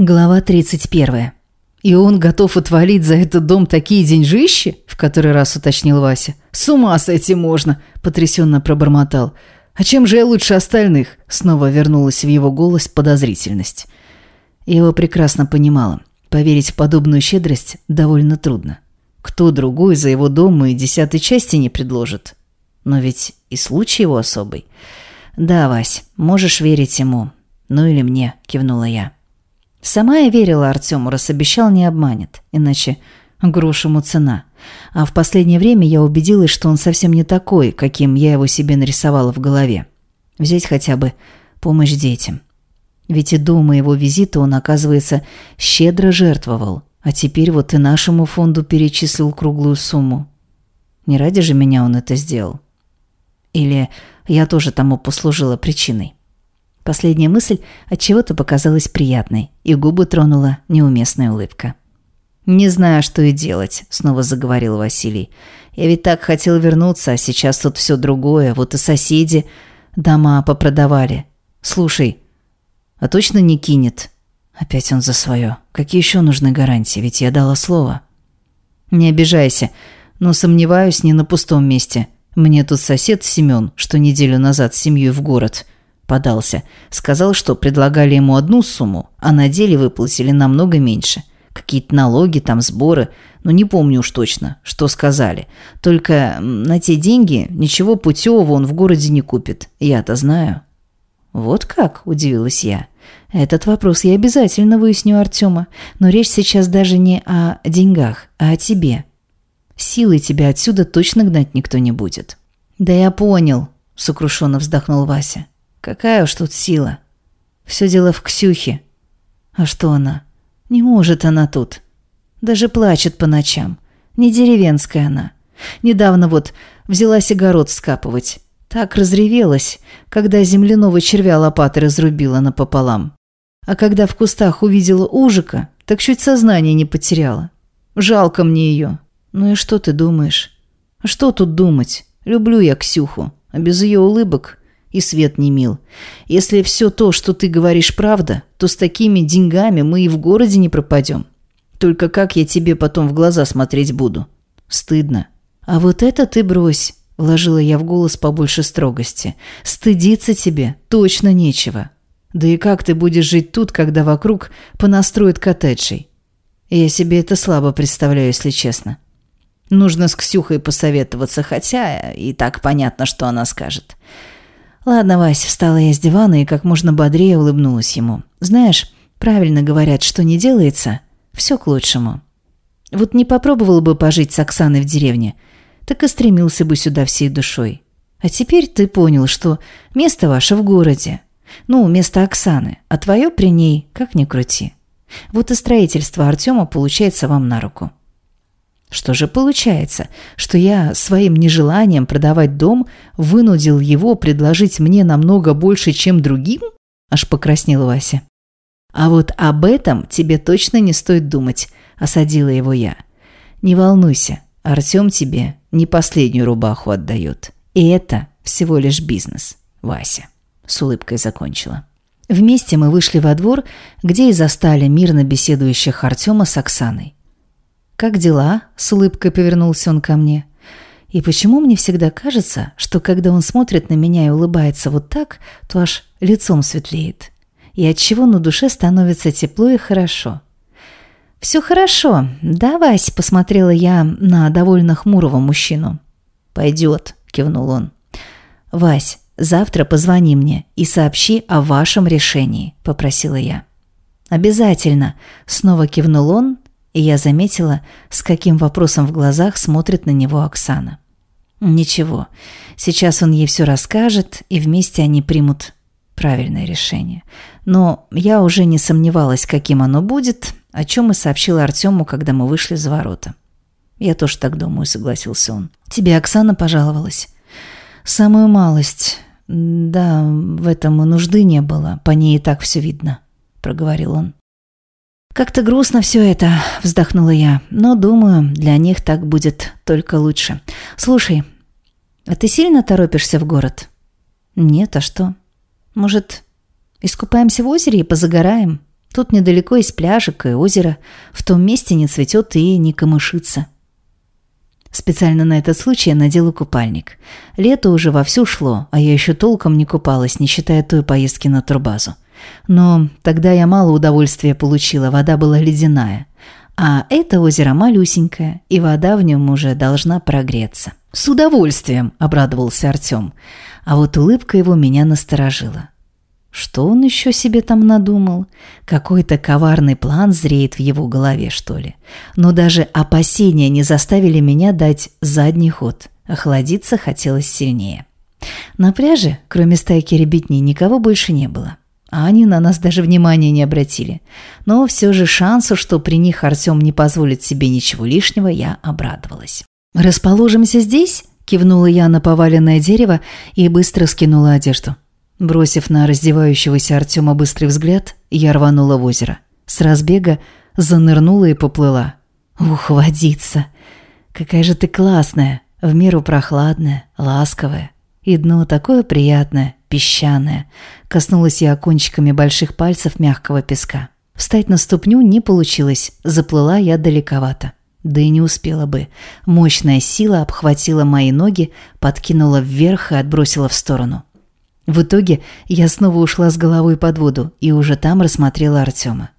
Глава 31. «И он готов отвалить за этот дом такие деньжищи?» – в который раз уточнил Вася. «С ума сойти можно!» – потрясенно пробормотал. «А чем же я лучше остальных?» – снова вернулась в его голос подозрительность. Я его прекрасно понимала. Поверить в подобную щедрость довольно трудно. Кто другой за его дом и десятой части не предложит? Но ведь и случай его особый. «Да, Вась, можешь верить ему. Ну или мне», – кивнула я. Сама я верила Артему, раз обещал, не обманет. Иначе грош ему цена. А в последнее время я убедилась, что он совсем не такой, каким я его себе нарисовала в голове. Взять хотя бы помощь детям. Ведь и до моего визита он, оказывается, щедро жертвовал. А теперь вот и нашему фонду перечислил круглую сумму. Не ради же меня он это сделал. Или я тоже тому послужила причиной. Последняя мысль от чего то показалась приятной, и губы тронула неуместная улыбка. «Не знаю, что и делать», — снова заговорил Василий. «Я ведь так хотел вернуться, а сейчас тут все другое. Вот и соседи дома попродавали. Слушай, а точно не кинет?» Опять он за свое. Какие еще нужны гарантии? Ведь я дала слово. «Не обижайся, но сомневаюсь не на пустом месте. Мне тут сосед Семен, что неделю назад с семьей в город подался. Сказал, что предлагали ему одну сумму, а на деле выплатили намного меньше. Какие-то налоги, там сборы. Ну, не помню уж точно, что сказали. Только на те деньги ничего путевого он в городе не купит. Я-то знаю. «Вот как?» – удивилась я. «Этот вопрос я обязательно выясню Артема. Но речь сейчас даже не о деньгах, а о тебе. Силой тебя отсюда точно гнать никто не будет». «Да я понял», – сокрушенно вздохнул Вася. Какая уж тут сила. Все дело в Ксюхе. А что она? Не может она тут. Даже плачет по ночам. Не деревенская она. Недавно вот взялась огород вскапывать. Так разревелась, когда земляного червя лопатой разрубила напополам. А когда в кустах увидела ужика, так чуть сознание не потеряла. Жалко мне ее. Ну и что ты думаешь? Что тут думать? Люблю я Ксюху, а без ее улыбок и свет не мил. Если все то, что ты говоришь, правда, то с такими деньгами мы и в городе не пропадем. Только как я тебе потом в глаза смотреть буду? Стыдно. А вот это ты брось, вложила я в голос побольше строгости. Стыдиться тебе точно нечего. Да и как ты будешь жить тут, когда вокруг понастроят коттеджей? Я себе это слабо представляю, если честно. Нужно с Ксюхой посоветоваться, хотя и так понятно, что она скажет. «Ладно, Вась», — встала я с дивана и как можно бодрее улыбнулась ему. «Знаешь, правильно говорят, что не делается, все к лучшему. Вот не попробовал бы пожить с Оксаной в деревне, так и стремился бы сюда всей душой. А теперь ты понял, что место ваше в городе. Ну, место Оксаны, а твое при ней, как ни крути. Вот и строительство Артема получается вам на руку. Что же получается, что я своим нежеланием продавать дом вынудил его предложить мне намного больше, чем другим? Аж покраснел Вася. А вот об этом тебе точно не стоит думать, осадила его я. Не волнуйся, Артем тебе не последнюю рубаху отдает. И это всего лишь бизнес, Вася. С улыбкой закончила. Вместе мы вышли во двор, где и застали мирно беседующих Артема с Оксаной. «Как дела?» – с улыбкой повернулся он ко мне. И почему мне всегда кажется, что когда он смотрит на меня и улыбается вот так, то аж лицом светлеет. И от чего на душе становится тепло и хорошо. «Все хорошо. Да, Вась?» – посмотрела я на довольно хмурого мужчину. «Пойдет», – кивнул он. «Вась, завтра позвони мне и сообщи о вашем решении», – попросила я. «Обязательно», – снова кивнул он и я заметила, с каким вопросом в глазах смотрит на него Оксана. Ничего, сейчас он ей все расскажет, и вместе они примут правильное решение. Но я уже не сомневалась, каким оно будет, о чем и сообщила Артему, когда мы вышли за ворота. «Я тоже так думаю», — согласился он. «Тебе Оксана пожаловалась?» «Самую малость. Да, в этом и нужды не было, по ней и так все видно», — проговорил он. «Как-то грустно все это», — вздохнула я. «Но, думаю, для них так будет только лучше. Слушай, а ты сильно торопишься в город?» «Нет, а что? Может, искупаемся в озере и позагораем?» Тут недалеко есть пляжик и озеро. В том месте не цветет и не камышится. Специально на этот случай я надела купальник. Лето уже вовсю шло, а я еще толком не купалась, не считая той поездки на турбазу. Но тогда я мало удовольствия получила, вода была ледяная. А это озеро малюсенькое, и вода в нем уже должна прогреться. «С удовольствием!» – обрадовался Артем. А вот улыбка его меня насторожила. Что он еще себе там надумал? Какой-то коварный план зреет в его голове, что ли? Но даже опасения не заставили меня дать задний ход. Охладиться хотелось сильнее. На пляже, кроме стайки ребятни, никого больше не было. А они на нас даже внимания не обратили. Но все же шансу, что при них Артем не позволит себе ничего лишнего, я обрадовалась. «Расположимся здесь?» – кивнула я на поваленное дерево и быстро скинула одежду. Бросив на раздевающегося Артема быстрый взгляд, я рванула в озеро. С разбега занырнула и поплыла. «Ух, водица! Какая же ты классная! В меру прохладная, ласковая. И дно такое приятное, песчаное. Коснулась я кончиками больших пальцев мягкого песка. Встать на ступню не получилось, заплыла я далековато. Да и не успела бы. Мощная сила обхватила мои ноги, подкинула вверх и отбросила в сторону. В итоге я снова ушла с головой под воду и уже там рассмотрела Артема.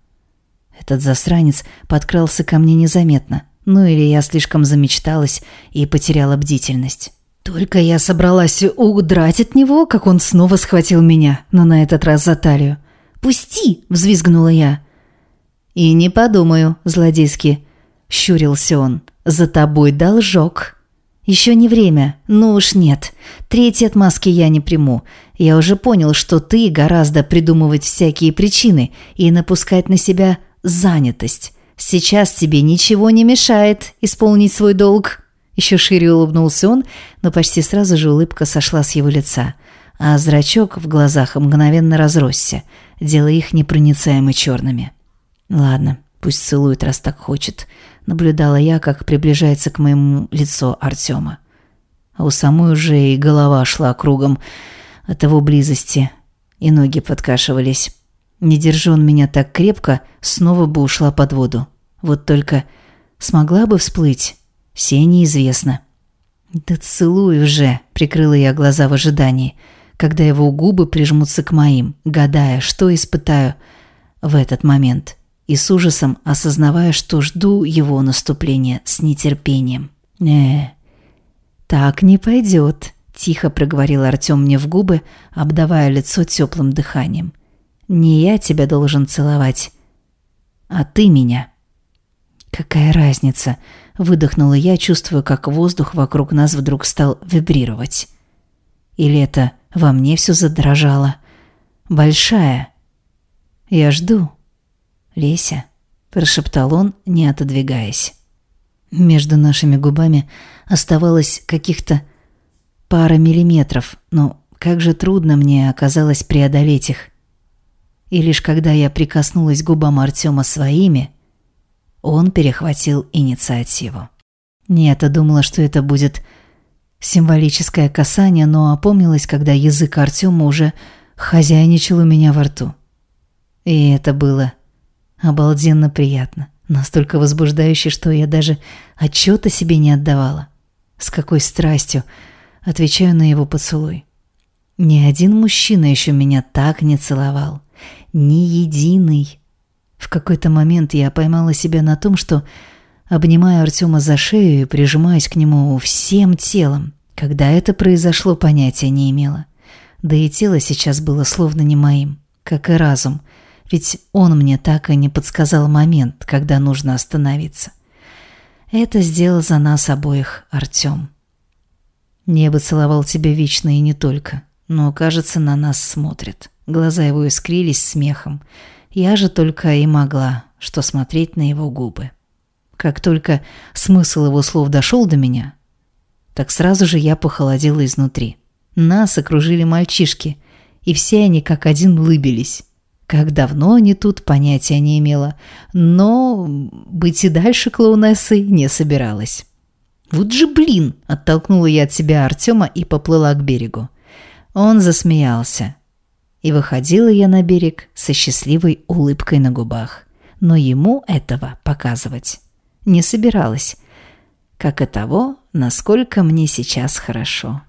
Этот засранец подкрался ко мне незаметно. Ну или я слишком замечталась и потеряла бдительность. Только я собралась удрать от него, как он снова схватил меня, но на этот раз за талию. «Пусти!» – взвизгнула я. «И не подумаю, злодейски», – щурился он. «За тобой должок». «Еще не время. Ну уж нет. Третьей отмазки я не приму. Я уже понял, что ты гораздо придумывать всякие причины и напускать на себя занятость. Сейчас тебе ничего не мешает исполнить свой долг». Еще шире улыбнулся он, но почти сразу же улыбка сошла с его лица, а зрачок в глазах мгновенно разросся, делая их непроницаемо черными. «Ладно, пусть целует, раз так хочет», наблюдала я, как приближается к моему лицу Артема. А у самой уже и голова шла кругом от его близости, и ноги подкашивались. Не держи он меня так крепко, снова бы ушла под воду. Вот только смогла бы всплыть, все неизвестно. «Да целуй уже!» – прикрыла я глаза в ожидании, когда его губы прижмутся к моим, гадая, что испытаю в этот момент – и с ужасом осознавая, что жду его наступления с нетерпением. «Э, так не пойдет», – тихо проговорил Артем мне в губы, обдавая лицо теплым дыханием. «Не я тебя должен целовать, а ты меня». «Какая разница?» – выдохнула я, чувствуя, как воздух вокруг нас вдруг стал вибрировать. Или это во мне все задрожало? «Большая. Я жду». «Леся», – прошептал он, не отодвигаясь. Между нашими губами оставалось каких-то пара миллиметров, но как же трудно мне оказалось преодолеть их. И лишь когда я прикоснулась к губам Артема своими, он перехватил инициативу. Нет, думала, что это будет символическое касание, но опомнилась, когда язык Артема уже хозяйничал у меня во рту. И это было Обалденно приятно. Настолько возбуждающе, что я даже отчета себе не отдавала. С какой страстью отвечаю на его поцелуй. Ни один мужчина еще меня так не целовал. Ни единый. В какой-то момент я поймала себя на том, что обнимаю Артема за шею и прижимаюсь к нему всем телом. Когда это произошло, понятия не имела. Да и тело сейчас было словно не моим, как и разум, ведь он мне так и не подсказал момент, когда нужно остановиться. Это сделал за нас обоих Артем. Небо целовал тебя вечно и не только, но, кажется, на нас смотрит. Глаза его искрились смехом. Я же только и могла, что смотреть на его губы. Как только смысл его слов дошел до меня, так сразу же я похолодела изнутри. Нас окружили мальчишки, и все они как один улыбились. Как давно они тут, понятия не имела, но быть и дальше клоунессой не собиралась. «Вот же блин!» – оттолкнула я от себя Артема и поплыла к берегу. Он засмеялся. И выходила я на берег со счастливой улыбкой на губах. Но ему этого показывать не собиралась, как и того, насколько мне сейчас хорошо.